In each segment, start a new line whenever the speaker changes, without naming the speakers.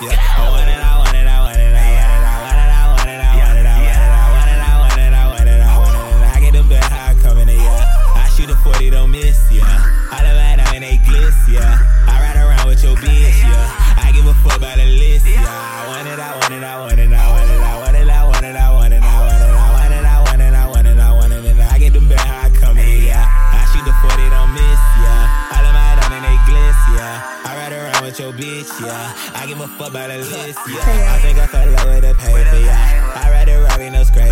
Yeah. I want it, I want it, I want it, I want it, I want it, I want it, I want it, I want it, I want it, I want it, I want it. I get them coming. I shoot a 40, don't miss, yeah. That, I they yeah. I ride around with your bitch, yeah. I give a fuck about yeah. I ride around with your bitch, yeah. I give a fuck about the list, yeah. I think I fell in love with the paper, yeah. I ride it right, no scraper,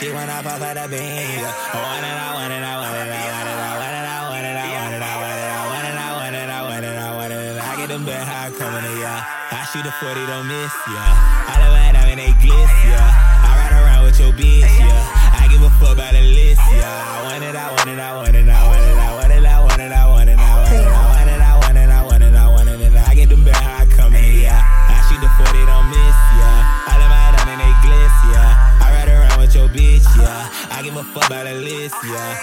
She wanna fuck for the bean. I want it, I want it, I want it, I want it, I want it, I want it, I want it, I want it, I want it, I want it, I want it, I want it, I get them how I come in, yeah. I shoot a 40, don't miss, yeah. I love that I'm in they gliss, yeah. I ride around with your bitch, yeah. I give a fuck about the list, yeah. I give a fuck about a list, yeah.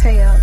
Payout.